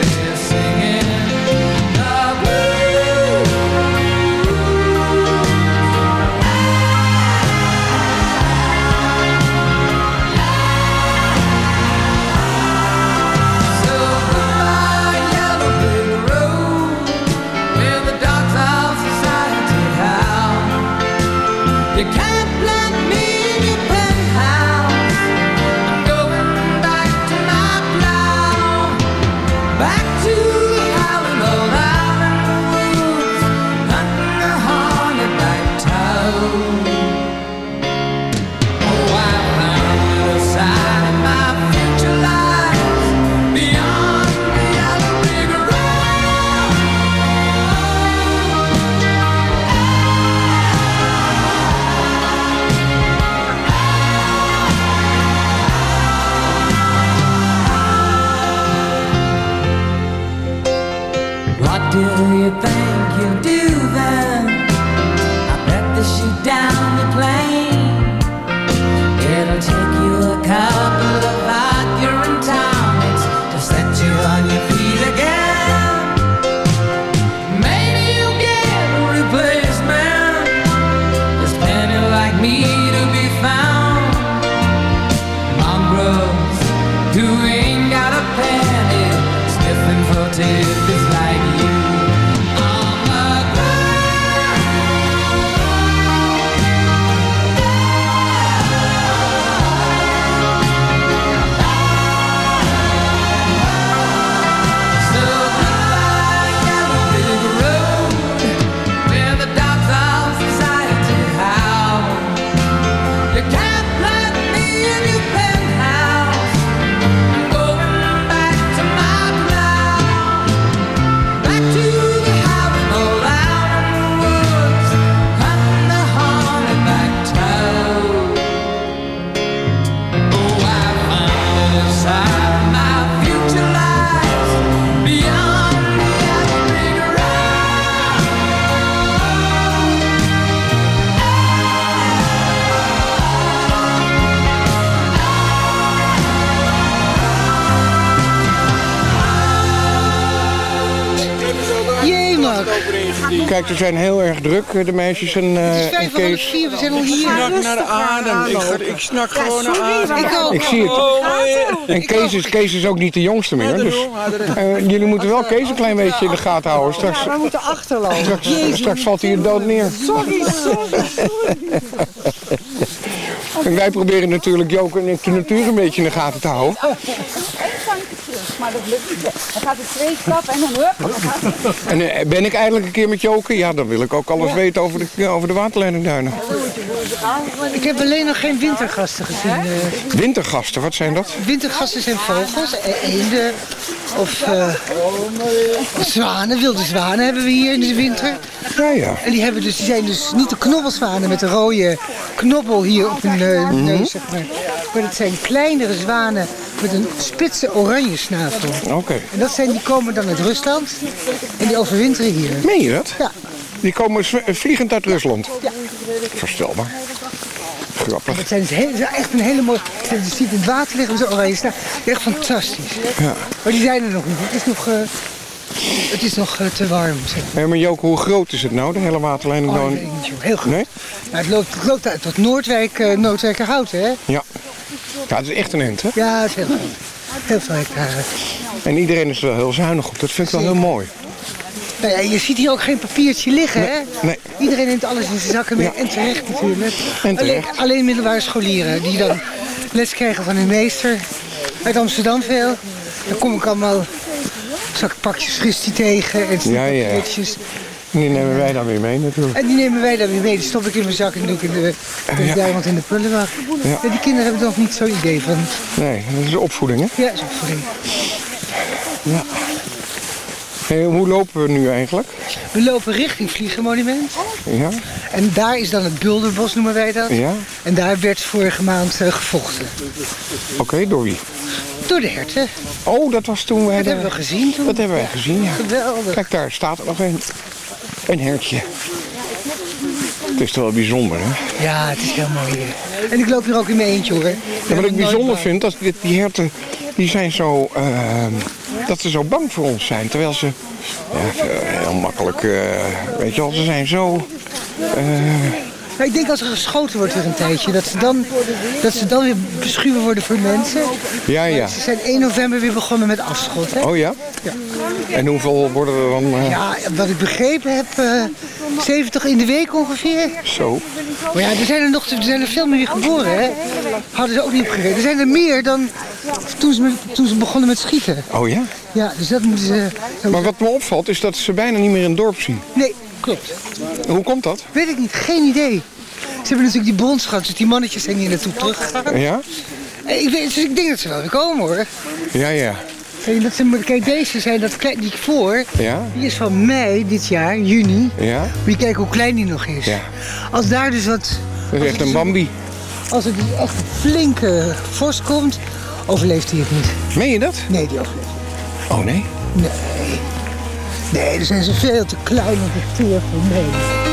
Speaker 8: Kijk, ze zijn heel erg druk, eh, de meisjes en, eh,
Speaker 9: Het is
Speaker 8: en
Speaker 9: vijf over
Speaker 8: Kees.
Speaker 9: vier, we zijn al hier.
Speaker 11: snak naar de adem. Ik, ik snak gewoon naar adem.
Speaker 9: Ik ook.
Speaker 8: Ik zie het. En Kees is, Kees is ook niet de jongste meer. Dus eh, jullie moeten wel Kees een klein beetje in de gaten houden. Straks,
Speaker 9: We moeten achterlopen.
Speaker 8: straks, straks valt hij er dood neer.
Speaker 9: Sorry, sorry.
Speaker 8: En wij proberen natuurlijk Joke en ik de natuur een beetje in de gaten te houden.
Speaker 12: Maar dat lukt niet. Dan gaat het twee stappen en dan hup. dan gaat het.
Speaker 8: En eh, ben ik eindelijk een keer met Joke? Ja, dan wil ik ook alles weten over de, over de waterleidingduinen.
Speaker 9: Ik heb alleen nog geen wintergasten gezien. eh.
Speaker 8: Wintergasten, wat zijn dat?
Speaker 9: Wintergasten zijn vogels, e- eenden of eh, zwanen, wilde zwanen hebben we hier in de winter.
Speaker 8: Ja, ja.
Speaker 9: En die, hebben dus, die zijn dus niet de knobbelzwanen met de rode knobbel hier op hun eh,
Speaker 8: Mhm.
Speaker 9: neus, zeg maar. Maar dat zijn kleinere zwanen met een spitse oranje snavel.
Speaker 8: Oké.
Speaker 9: En dat zijn, die komen dan uit Rusland en die overwinteren hier.
Speaker 8: Meen je dat?
Speaker 9: Ja.
Speaker 8: Die komen vliegend uit Rusland.
Speaker 9: Ja.
Speaker 8: Verstelbaar. Grappig.
Speaker 9: Dat zijn dus heel- echt een hele mooie... Je ziet in het water liggen zo'n oranje snavel. Echt fantastisch.
Speaker 8: Ja.
Speaker 9: Maar die zijn er nog niet. Het is nog, eh, het is nog eh, te warm. Zeg.
Speaker 8: Maar Joke, hoe groot is het nou, de hele waterleiding?
Speaker 9: Oh,
Speaker 8: dan?
Speaker 9: Heel groot.
Speaker 8: Nee?
Speaker 9: Maar het loopt, het loopt uit tot Noordwijk, eh Noordwijkerhout, hè?
Speaker 8: Ja. Ja, het is echt een end, hè?
Speaker 9: Ja, het is heel groot. Heel veel hectare.
Speaker 8: En iedereen is er wel heel zuinig op. Dat vind ik wel heel mooi.
Speaker 9: Nou ja, je ziet hier ook geen papiertje liggen, hè?
Speaker 8: Nee.
Speaker 9: Iedereen neemt alles in zijn zakken mee. En terecht natuurlijk.
Speaker 8: En terecht.
Speaker 9: Alleen, alleen middelbare scholieren die dan les krijgen van hun meester. Uit Amsterdam veel. Dan kom ik allemaal zakpakjes fristie tegen en
Speaker 8: Ja, ja. En die nemen wij dan weer mee natuurlijk.
Speaker 9: En die nemen wij dan weer mee. Die stop ik in mijn zak en doe ik in de,
Speaker 8: Ja.
Speaker 9: iemand in de prullenbak.
Speaker 8: Ja.
Speaker 9: Ja, die kinderen hebben er nog niet zo'n idee van.
Speaker 8: Nee, dat is opvoeding, hè?
Speaker 9: Ja, zo voor
Speaker 8: Ja. Hé, hoe lopen we nu eigenlijk?
Speaker 9: We lopen richting Vliegenmonument.
Speaker 8: Ja?
Speaker 9: En daar is dan het Bulderbos, noemen wij dat.
Speaker 8: Ja?
Speaker 9: En daar werd vorige maand eh, gevochten.
Speaker 8: Oké, door wie?
Speaker 9: Door de herten.
Speaker 8: Oh, dat was toen wij...
Speaker 9: Dat
Speaker 8: de-
Speaker 9: hebben we gezien toen.
Speaker 8: Dat hebben wij gezien, ja.
Speaker 9: Geweldig.
Speaker 8: Kijk, daar staat er nog een. Een hertje. Het is toch wel bijzonder, hè?
Speaker 9: Ja, het is heel mooi hier. En ik loop hier ook in mijn eentje hoor.
Speaker 8: Ja, wat ik bijzonder vind, dat dit, die herten, die zijn zo, ehm, dat ze zo bang voor ons zijn. Terwijl ze, ja, heel makkelijk, eh, weet je wel, ze zijn zo, eh,
Speaker 9: Maar ik denk als er geschoten wordt weer een tijdje, dat ze dan, dat ze dan weer beschuwen worden voor mensen.
Speaker 8: ja, ja.
Speaker 9: Ze zijn 1 november weer begonnen met afschot. Hè?
Speaker 8: Oh ja?
Speaker 9: Ja.
Speaker 8: En hoeveel worden er dan? eh,
Speaker 9: Ja, wat ik begrepen heb, eh 70 in de week ongeveer.
Speaker 8: Zo.
Speaker 9: Maar ja, er zijn er nog er zijn er veel meer geboren, hè? Hadden ze ook niet opgereden. Er zijn er meer dan toen ze, toen ze begonnen met schieten.
Speaker 8: Oh ja?
Speaker 9: Ja, dus dat moeten ze...
Speaker 8: Maar wat me opvalt is dat ze bijna niet meer in het dorp zien.
Speaker 9: Nee, klopt.
Speaker 8: Hoe komt dat?
Speaker 9: Weet ik niet, geen idee. Ze hebben natuurlijk die bondschaps, dus die mannetjes zijn hier naartoe teruggegaan.
Speaker 8: Ja?
Speaker 9: Eh, Ik, weet, dus ik denk dat ze wel weer komen hoor.
Speaker 8: Ja, ja.
Speaker 9: Dat ze, kijk deze zijn, dat klein, die voor,
Speaker 8: Ja?
Speaker 9: die is van mei dit jaar, juni.
Speaker 8: Ja?
Speaker 9: Moet je kijken hoe klein die nog is.
Speaker 8: Ja.
Speaker 9: Als daar dus wat...
Speaker 8: Dat is echt een Bambi.
Speaker 9: Als er dus echt een flinke vorst komt, overleeft hij het niet.
Speaker 8: Meen je dat?
Speaker 9: Nee, die overleeft
Speaker 8: Oh nee?
Speaker 9: Nee. Nee, er zijn ze veel te klein om te voor mee.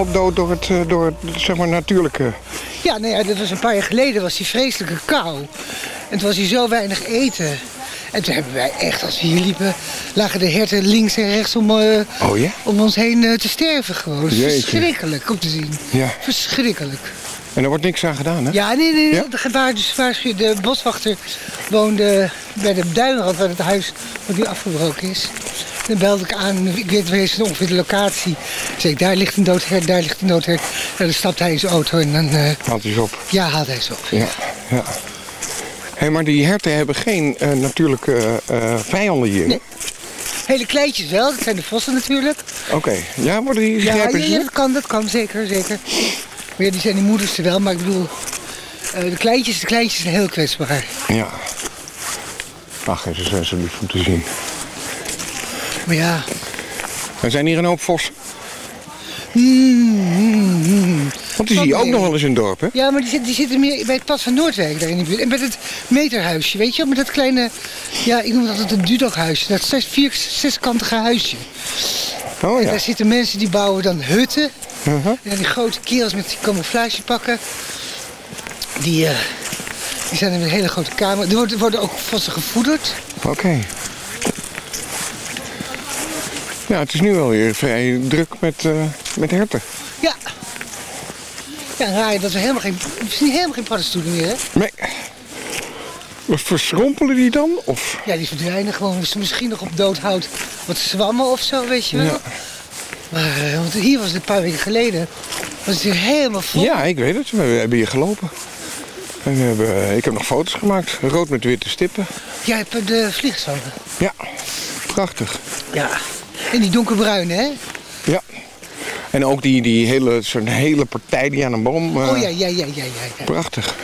Speaker 8: Hoop dood door het, eh, door het zeg maar, natuurlijke...
Speaker 9: Ja, nou ja, dat was een paar jaar geleden, was die vreselijke kou. En toen was hij zo weinig eten. En toen hebben wij echt, als we hier liepen, lagen de herten links en rechts om, eh,
Speaker 8: Oh ja?
Speaker 9: om ons heen eh, te sterven gewoon. Verschrikkelijk om te zien.
Speaker 8: Ja.
Speaker 9: Verschrikkelijk.
Speaker 8: En er wordt niks aan gedaan, hè?
Speaker 9: Ja, nee, nee, nee. De, waar, dus waarschuw- de boswachter woonde bij de duinrand, waar het huis wat nu afgebroken is. Dan belde ik aan, ik weet wel eens ongeveer de locatie. Zei ik, daar ligt een doodhert, daar ligt een doodhert. En dan stapt hij in zijn auto en dan... eh,
Speaker 8: Haalt hij ze op.
Speaker 9: ja, haalt hij ze op.
Speaker 8: Ja, ja. Hé, maar die herten hebben geen eh, natuurlijke eh, vijanden hier.
Speaker 9: Nee. Hele kleintjes wel, dat zijn de vossen natuurlijk.
Speaker 8: Oké, ja, worden die
Speaker 9: Ja, ja,
Speaker 8: hier?
Speaker 9: ja, dat kan, dat kan, zeker, zeker. Maar ja, die zijn die moeders er wel, maar ik bedoel... de kleintjes, de kleintjes zijn heel kwetsbaar.
Speaker 8: Ja. Ach, ze zijn zo lief om te zien.
Speaker 9: Maar ja...
Speaker 8: Er zijn hier een hoop vossen.
Speaker 9: Hmm.
Speaker 8: Want die zie je ook nog wel eens in het dorp, hè?
Speaker 9: Ja, maar die, zit- die zitten meer bij het pad van Noordwijk daar in de buurt. En met het meterhuisje, weet je wel? Met dat kleine, ja, ik noem het altijd een dudokhuisje. Dat zes, vier, zeskantige huisje.
Speaker 8: Oh
Speaker 9: En
Speaker 8: ja.
Speaker 9: daar zitten mensen die bouwen dan hutten.
Speaker 8: Uh-huh.
Speaker 9: En die grote kerels met die camouflagepakken. Die, eh, die zijn in een hele grote kamer. Er worden, worden ook vossen gevoederd.
Speaker 8: Oké. Ja, het is nu wel weer vrij druk met, eh, met herten.
Speaker 9: Ja. Ja, raar dat we helemaal geen, zien helemaal geen paddenstoelen meer, hè?
Speaker 8: Nee. Verschrompelen die dan? Of?
Speaker 9: Ja, die verdwijnen gewoon. Misschien nog op doodhout wat zwammen of zo, weet je wel.
Speaker 8: Ja.
Speaker 9: Maar, eh, want hier was het een paar weken geleden. Was het hier helemaal vol.
Speaker 8: Ja, ik weet het. We hebben hier gelopen. En we hebben, eh, ik heb nog foto's gemaakt. Rood met witte stippen.
Speaker 9: Jij hebt de vliegzangen.
Speaker 8: Ja, prachtig.
Speaker 9: Ja. En die donkerbruine, hè?
Speaker 8: Ja. En ook die, die hele, zo'n hele partij die aan een boom... eh,
Speaker 9: oh ja, ja, ja, ja, ja. ja.
Speaker 8: Prachtig.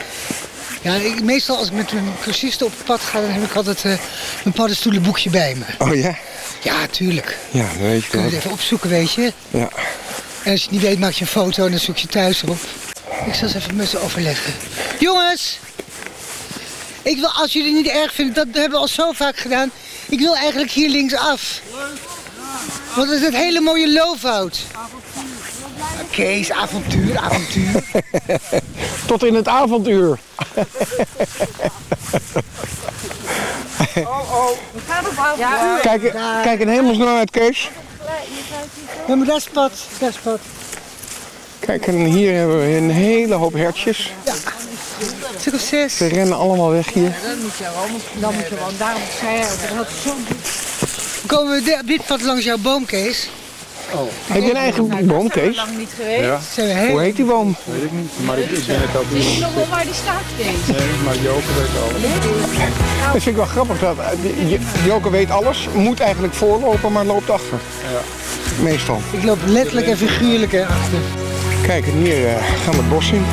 Speaker 9: Ja, ik, meestal als ik met mijn cursisten op pad ga, dan heb ik altijd eh, mijn paddenstoelenboekje bij me.
Speaker 8: Oh ja?
Speaker 9: Ja, tuurlijk.
Speaker 8: Ja, dan weet je
Speaker 9: Kun je het even opzoeken, weet je.
Speaker 8: Ja.
Speaker 9: En als je het niet weet, maak je een foto en dan zoek je thuis op. Ik zal eens even met ze overleggen. Jongens! Ik wil, als jullie het niet erg vinden, dat hebben we al zo vaak gedaan. Ik wil eigenlijk hier linksaf. Want het is het hele mooie loofhout. Kees, avontuur, avontuur.
Speaker 8: Tot in het avontuur.
Speaker 12: Oh, oh. We gaan op. Ja,
Speaker 8: Kijk, kijk in hemelsnaam uit, Kees.
Speaker 9: Ja, maar dat is pad. Dat is pad.
Speaker 8: Kijk, en hier hebben we een hele hoop hertjes.
Speaker 9: Ja. Stuk of zes.
Speaker 8: Ze rennen allemaal weg hier.
Speaker 12: Dan moet je wel, dan moet je wel, daarom zei hij, dat had zo
Speaker 9: Komen we dit pad langs jouw boom, Kees?
Speaker 8: Oh. Heb je een eigen boom, Kees?
Speaker 12: lang niet geweest.
Speaker 11: Ja.
Speaker 9: Zijn we heel...
Speaker 8: Hoe heet die boom?
Speaker 11: Weet ik niet, maar ik, ik ben het ook
Speaker 12: Weet je
Speaker 11: niet.
Speaker 12: nog wel waar die staat, Kees?
Speaker 11: Nee, maar Joke weet alles.
Speaker 8: Dat vind ik wel grappig. Dat, eh, Joke weet alles, moet eigenlijk voorlopen, maar loopt achter.
Speaker 11: Ja.
Speaker 8: Meestal.
Speaker 9: Ik loop letterlijk en figuurlijk erachter.
Speaker 8: Kijk, en hier eh, gaan we het bos in.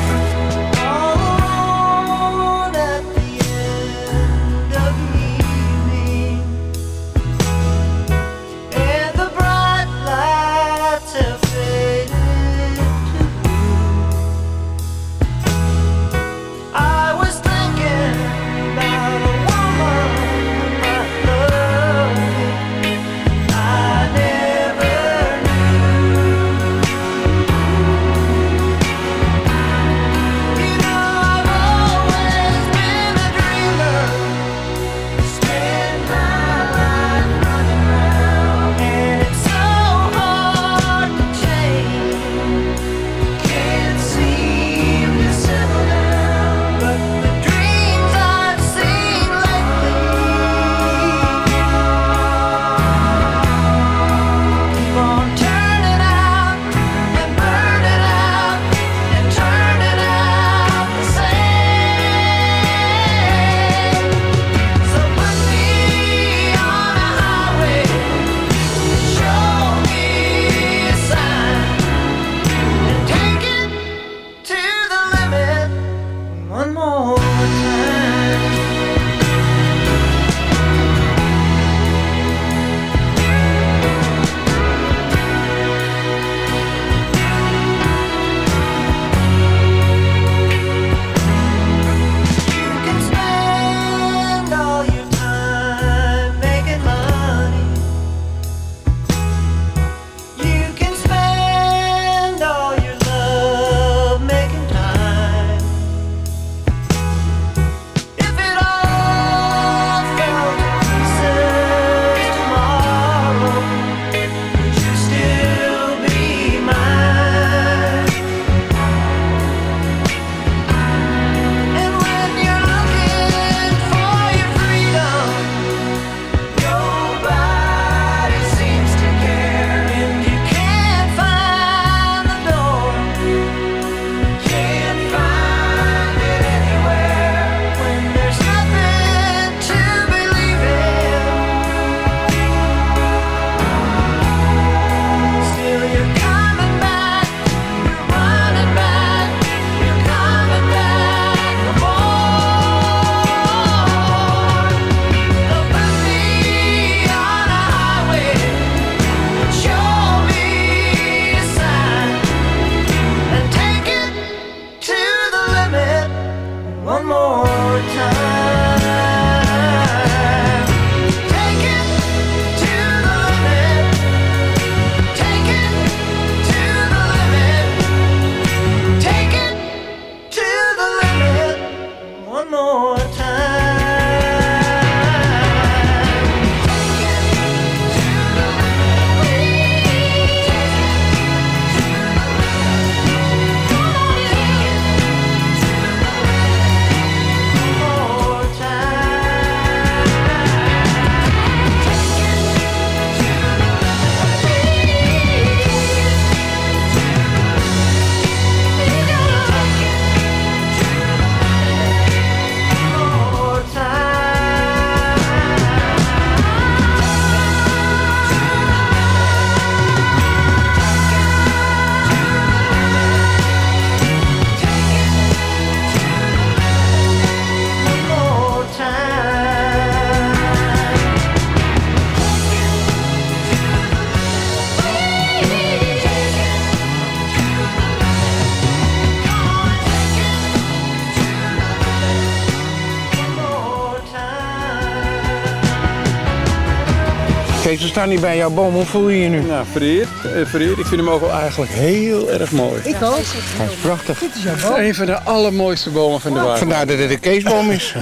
Speaker 8: We staan hier bij jouw boom. Hoe voel je je nu?
Speaker 11: Nou, vereerd. eh, vereerd. Ik vind hem ook wel eigenlijk heel erg mooi.
Speaker 9: Ik ook.
Speaker 8: Hij is prachtig.
Speaker 9: Dit is jouw boom.
Speaker 11: Een van de allermooiste bomen van de wereld.
Speaker 8: Vandaar dat het een Keesboom is.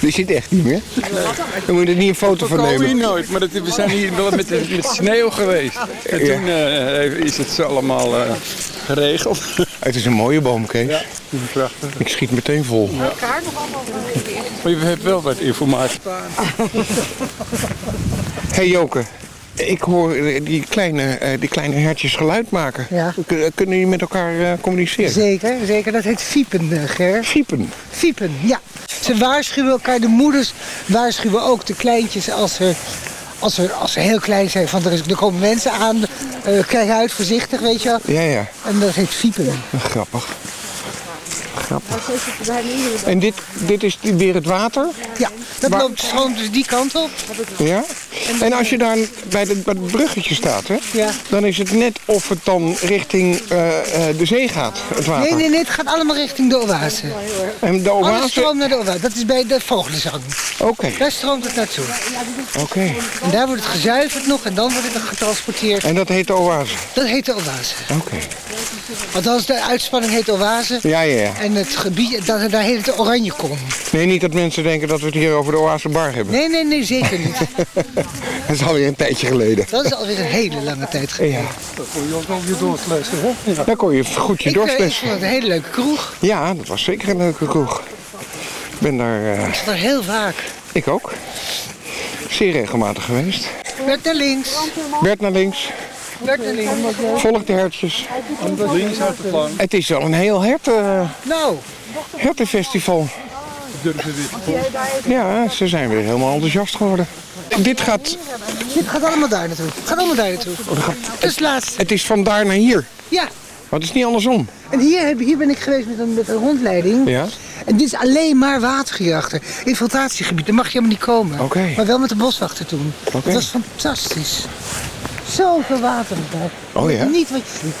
Speaker 8: Die zit echt niet meer. Dan moet je er niet een foto van
Speaker 11: We komen hier
Speaker 8: nemen.
Speaker 11: nooit, maar dat, we zijn hier wel met, met sneeuw geweest. En
Speaker 8: Ja.
Speaker 11: toen eh, is het zo allemaal eh, geregeld.
Speaker 8: Het is een mooie boom, Kees.
Speaker 11: Ja, prachtig.
Speaker 8: Ik schiet meteen vol.
Speaker 11: Maar je hebt wel wat informatie.
Speaker 8: hey Joke, ik hoor eh, die kleine, eh, die kleine hertjes geluid maken.
Speaker 9: Ja.
Speaker 8: Kun- Kunnen jullie met elkaar eh, communiceren?
Speaker 9: Zeker, zeker. Dat heet fiepen, eh, Ger.
Speaker 8: Fiepen?
Speaker 9: Fiepen, ja. Ze waarschuwen elkaar. De moeders waarschuwen ook de kleintjes als ze, als ze, als ze heel klein zijn. Van er, is, er komen mensen aan. eh, kijk uit, voorzichtig, weet je wel.
Speaker 8: Ja, ja.
Speaker 9: En dat heet fiepen.
Speaker 8: Grappig. Grappig. En dit, dit is weer het water?
Speaker 9: Ja, dat loopt gewoon dus die kant op.
Speaker 8: Ja? En als je daar bij, de, bij het bruggetje staat, hè,
Speaker 9: Ja.
Speaker 8: dan is het net of het dan richting eh, eh, de zee gaat, het water.
Speaker 9: Nee, nee, nee, het gaat allemaal richting de oase.
Speaker 8: En de
Speaker 9: Alles
Speaker 8: oase...
Speaker 9: stroomt naar de oase. Dat is bij de vogelenzang.
Speaker 8: Oké,
Speaker 9: Daar stroomt het naartoe.
Speaker 8: oké.
Speaker 9: En daar wordt het gezuiverd nog en dan wordt het nog getransporteerd.
Speaker 8: En dat heet de oase?
Speaker 9: Dat heet de oase.
Speaker 8: Oké.
Speaker 9: Althans, de uitspanning heet oase.
Speaker 8: Ja, ja, ja.
Speaker 9: En het gebied, daar, daar heet het Oranjekom.
Speaker 8: Nee, niet dat mensen denken dat we het hier over de oase bar hebben.
Speaker 9: Nee, nee, nee, zeker niet.
Speaker 8: dat is alweer een tijdje geleden.
Speaker 9: Dat is alweer een hele lange tijd geleden.
Speaker 8: Ja.
Speaker 11: Dan kon je ook nog je doorslessen, hè? Ja.
Speaker 8: Dan kon je goed je
Speaker 9: Ik, eh, ik
Speaker 8: dorstles.
Speaker 9: vond het een hele leuke kroeg.
Speaker 8: Ja, dat was zeker een leuke kroeg. Ik ben daar... eh,
Speaker 9: Ik zat er heel vaak.
Speaker 8: ik ook. Zeer regelmatig geweest.
Speaker 9: Bert naar links.
Speaker 8: Bert naar links.
Speaker 9: Bert naar links.
Speaker 8: Volg de hertjes.
Speaker 11: En dat links uit de plank.
Speaker 8: Het is wel een heel herten,
Speaker 9: Nou,
Speaker 8: hertenfestival.
Speaker 11: Durven weer.
Speaker 8: Ja, ze zijn weer helemaal enthousiast geworden. Dit gaat...
Speaker 9: dit gaat allemaal daar naartoe. Het gaat allemaal daar naartoe. Dat is het
Speaker 8: is van daar naar hier.
Speaker 9: Ja.
Speaker 8: Maar het is niet andersom.
Speaker 9: En hier, heb- hier ben ik geweest met een, met een rondleiding.
Speaker 8: Ja?
Speaker 9: En dit is alleen maar water hierachter. Infiltratiegebied, daar mag je helemaal niet komen.
Speaker 8: Oké.
Speaker 9: Maar wel met de boswachter toen.
Speaker 8: Oké.
Speaker 9: Dat was fantastisch. Zoveel water daar.
Speaker 8: Oh ja?
Speaker 9: Niet wat je ziet.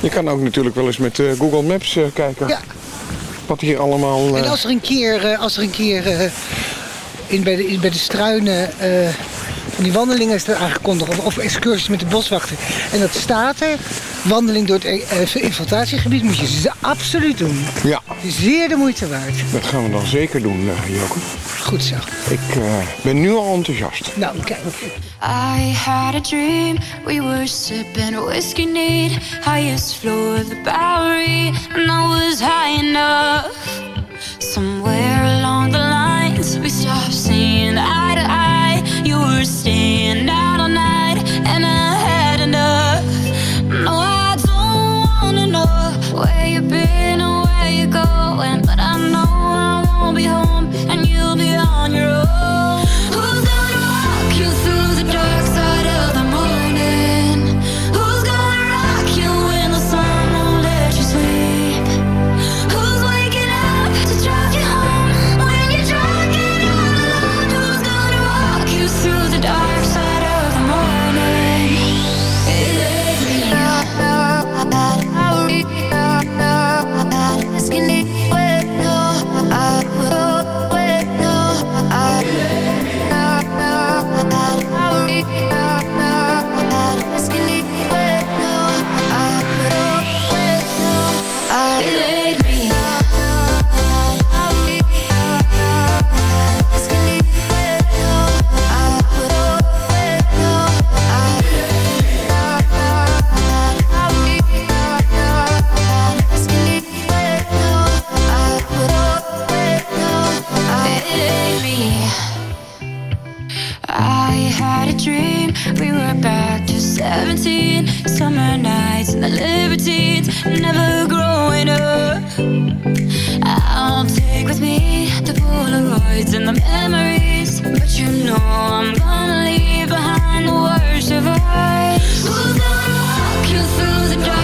Speaker 8: Je kan ook natuurlijk wel eens met eh, Google Maps eh, kijken.
Speaker 9: Ja.
Speaker 8: Wat hier allemaal... eh,
Speaker 9: En als er een keer, eh, als er een keer eh, in, bij, de, in, bij de struinen eh, van die wandelingen is er aangekondigd, of, of excursies met de boswachter. En dat staat er, wandeling door het eh, infiltratiegebied moet je ze absoluut doen.
Speaker 8: Ja,
Speaker 9: zeer de moeite waard.
Speaker 8: dat gaan we dan zeker doen, eh Joke.
Speaker 9: Goed zo.
Speaker 8: Ik eh, ben nu al enthousiast.
Speaker 9: Nou, kijk.
Speaker 16: I had a dream. We were sipping whiskey neat, highest floor of the Bowery, and I was high enough. Somewhere 17 Summer nights and the libertines, never growing up. I'll take with me the Polaroids and the memories But you know I'm gonna leave behind the worst of us. Gonna walk you through the dark